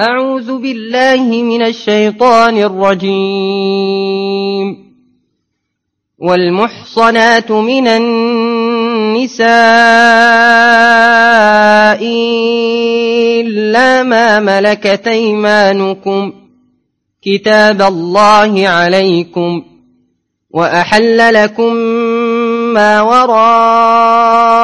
أعوذ بالله من الشيطان الرجيم. والمحصنات من النساء إلا ما ملكت أيمانكم. كتاب الله عليكم. وأحل لكم ما وراء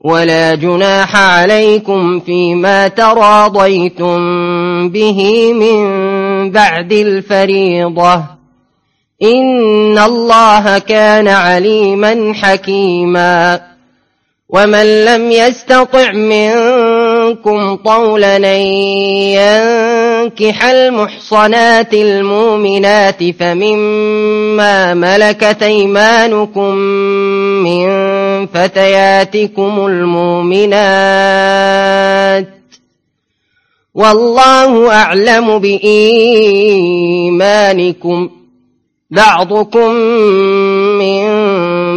ولا جناح عليكم فيما تراضيتم به من بعد الفريضة. إن الله كان عليما حكيما. ومن لم يستطع منكم طولا ينكح المحصنات المؤمنات فمما ملكت ايمانكم من فتياتكم المؤمنات والله اعلم بايمانكم بعضكم من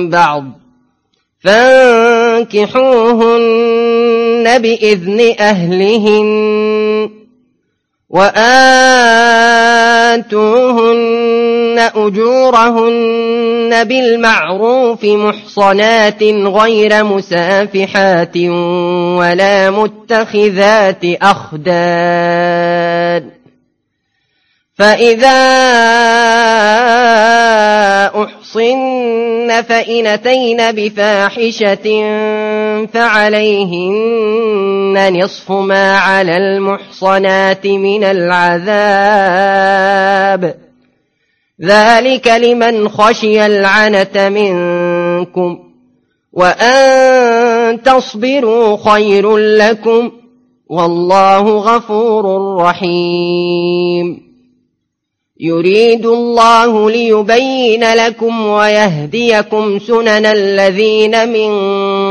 بعض فانكحوهن باذن اهلهن وآتوهن أجورهن بالمعروف محصنات غير مسافحات ولا متخذات أخدان. فإذا أحصن فإن أتين بفاحشة فعليهن نصف ما على المحصنات من العذاب. ذلك لمن خشي العنت منكم وان تصبروا خير لكم والله غفور رحيم. يريد الله ليبين لكم ويهديكم سنن الذين من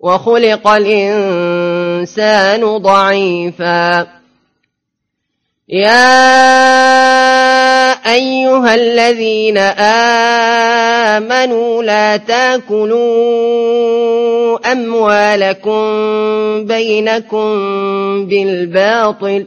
وخلق الإنسان ضعيفا. يا أيها الذين آمنوا لا تأكلوا أموالكم بينكم بالباطل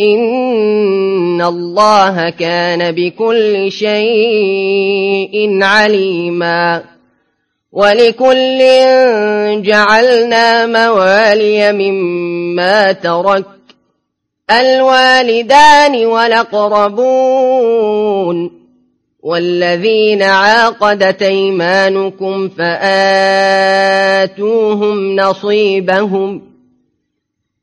إن الله كان بكل شيء عليما ولكل جعلنا موالي مما ترك الوالدان والأقربون والذين عاقدت ايمانكم فآتوهم نصيبهم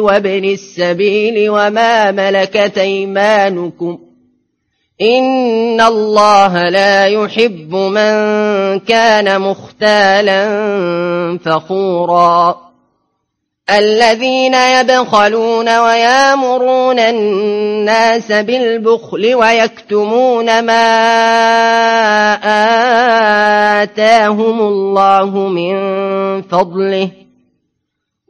وابن السبيل وما ملكت أيمانكم إن الله لا يحب من كان مختالا فخورا الذين يبخلون ويامرون الناس بالبخل ويكتمون ما آتاهم الله من فضله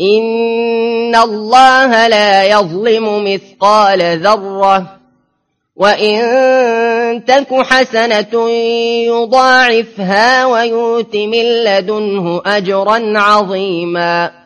إن الله لا يظلم مثقال ذرة وإن تك حسنة يضاعفها ويؤت من لدنه أجرا عظيما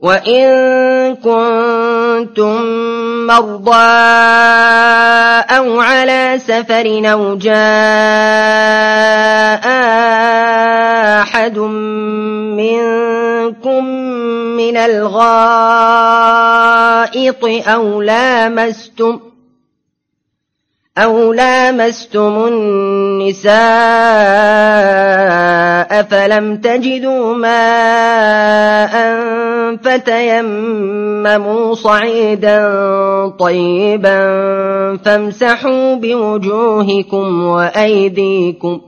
وإن كنتم مرضى أو على سفر أو جاء أحد منكم من الغائط أو لامستم أو لامستم النساء فلم تجدوا ماء فتيمموا صعيدا طيبا فامسحوا بوجوهكم وأيديكم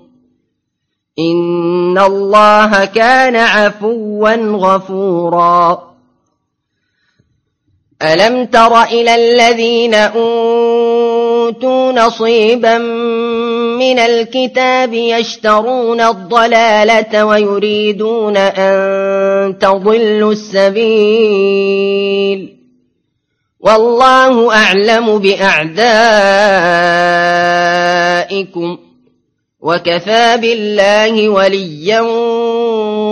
إن الله كان عفوا غفورا. ألم تر إلى الذين أوتوا نصيبا من الكتاب يشترون الضلالة ويريدون أن تضلوا السبيل والله أعلم بأعدائكم وكفى بالله وليا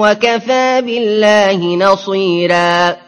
وكفى بالله نصيرا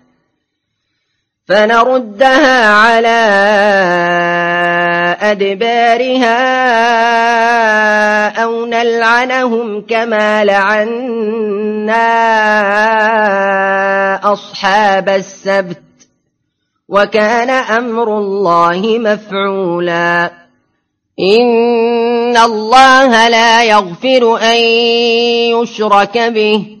فنردها على أدبارها أو نلعنهم كما لعنا أصحاب السبت وكان أمر الله مفعولا. إن الله لا يغفر أن يشرك به.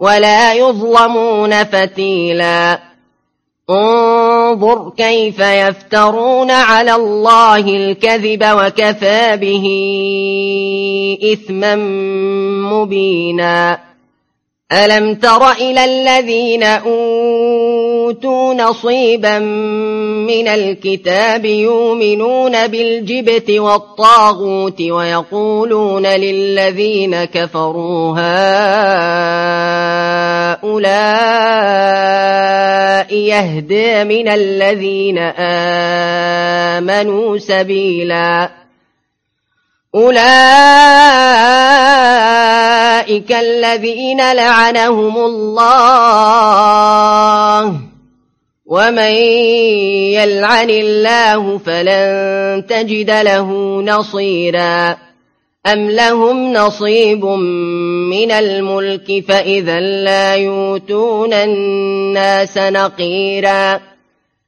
ولا يظلمون فتيلا. انظر كيف يفترون على الله الكذب وكفى به إثما مبينا. ألم تر إلى الذين أوتوا نصيبا من الكتاب يؤمنون بالجبت والطاغوت ويقولون للذين كفروا هؤلاء يهدى من الذين آمنوا سبيلا أولئك الذين لعنهم الله ومن يلعن الله فلن تجد له نصيرا أم لهم نصيب من الملك فإذا لا يوتون الناس نقيرا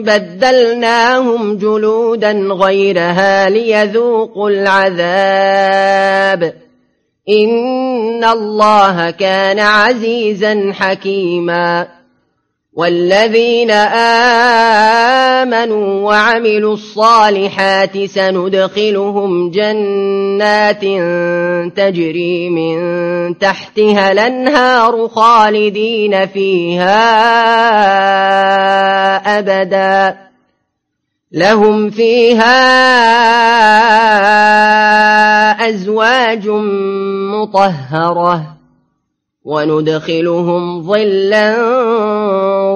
بدلناهم جلودا غيرها ليذوقوا العذاب. إن الله كان عزيزا حكيما. والذين آمنوا وعملوا الصالحات سندخلهم جنات تجري من تحتها الأنهار خالدين فيها أبدا. لهم فيها أزواج مطهرة. وندخلهم ظلا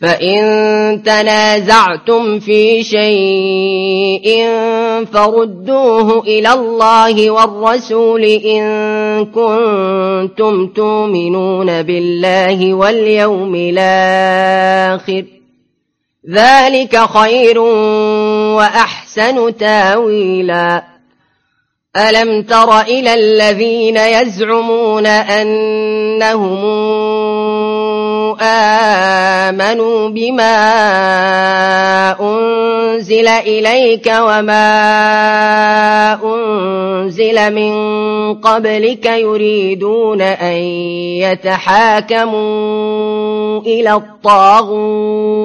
فإن تنازعتم في شيء فردوه إلى الله والرسول إن كنتم تؤمنون بالله واليوم الآخر. ذلك خير وأحسن تأويلا. ألم تر إلى الذين يزعمون أنهم آمنوا بما أنزل إليك وما أنزل من قبلك يريدون أن يتحاكموا إلى الطاغوت.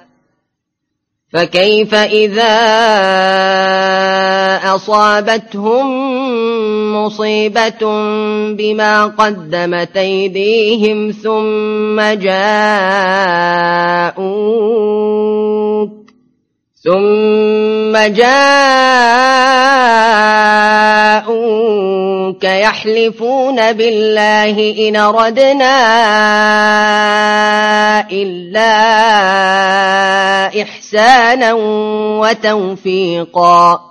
فكيف إذا أصابتهم مصيبة بما قدمت أيديهم ثم جاءوك ثم جاءوك يحلفون بالله إن ردنا إلا إحسانا وتوفيقا.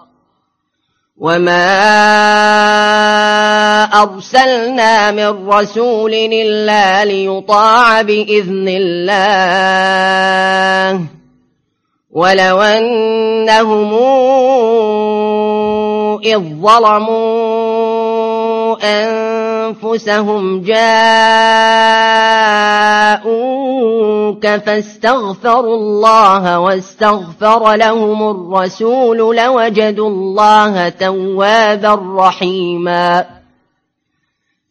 وما أرسلنا من رسول إلا ليطاع بإذن الله ولو أنهم إذ ظلموا أنفسهم جاءوك فاستغفروا الله واستغفر لهم الرسول لوجدوا الله توابا رحيما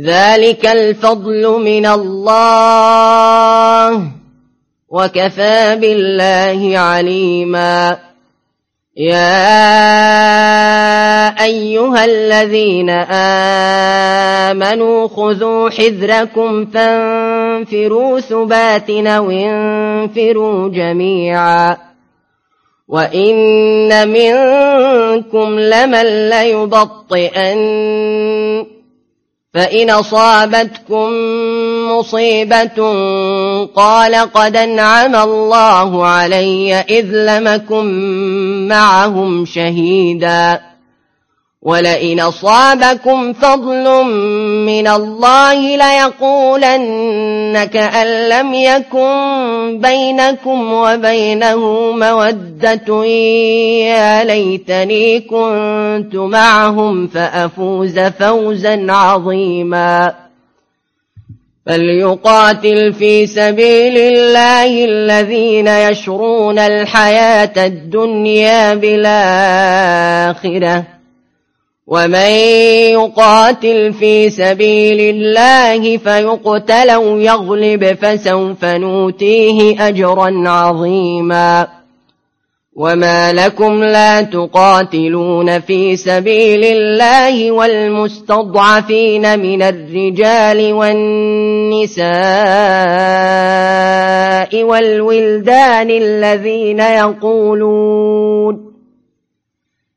ذلك الفضل من الله وكفى بالله عليما يا أيها الذين آمنوا خذوا حذركم فانفروا ثباتنا وانفروا جميعا وإن منكم لمن ليبطئن فإن أصابتكم مصيبة قال قد انعم الله علي إذ لمكم معهم شهيداً ولئن أصابكم فضل من الله ليقولن كأن لم يكن بينكم وبينه مودة. يا ليتني كنت معهم فأفوز فوزا عظيما. فليقاتل في سبيل الله الذين يشرون الحياة الدنيا بالآخرة. ومن يقاتل في سبيل الله فيقتل أو يغلب فسوف نوتيه أجرا عظيما وما لكم لا تقاتلون في سبيل الله والمستضعفين من الرجال والنساء والولدان الذين يقولون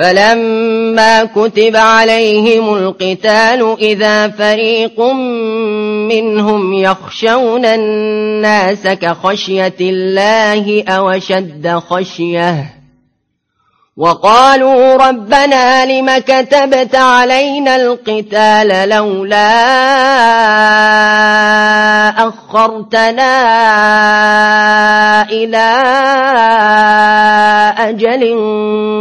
فلما كتب عليهم القتال إذا فريق منهم يخشون الناس كخشية الله أو شد خشية وقالوا ربنا لم كتبت علينا القتال لولا أخرتنا إلى أجل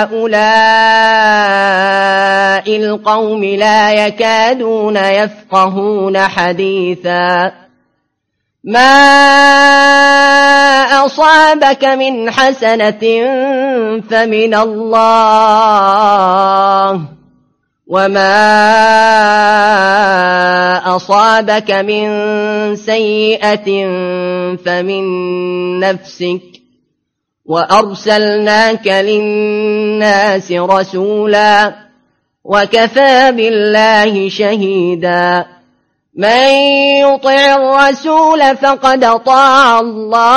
لهؤلاء القوم لا يكادون يفقهون حديثا. ما أصابك من حسنة فمن الله وما أصابك من سيئة فمن نفسك. وأرسلناك للناس رسولا وكفى بالله شهيداً. من يطع الرسول فقد طاع الله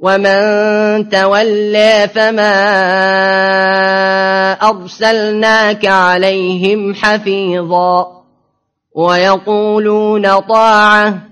ومن تولى فما أرسلناك عليهم حفيظا. ويقولون طاعة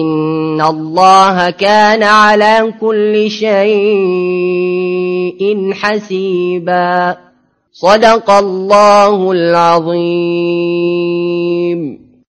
إن الله كان على كل شيء حسيبا. صدق الله العظيم.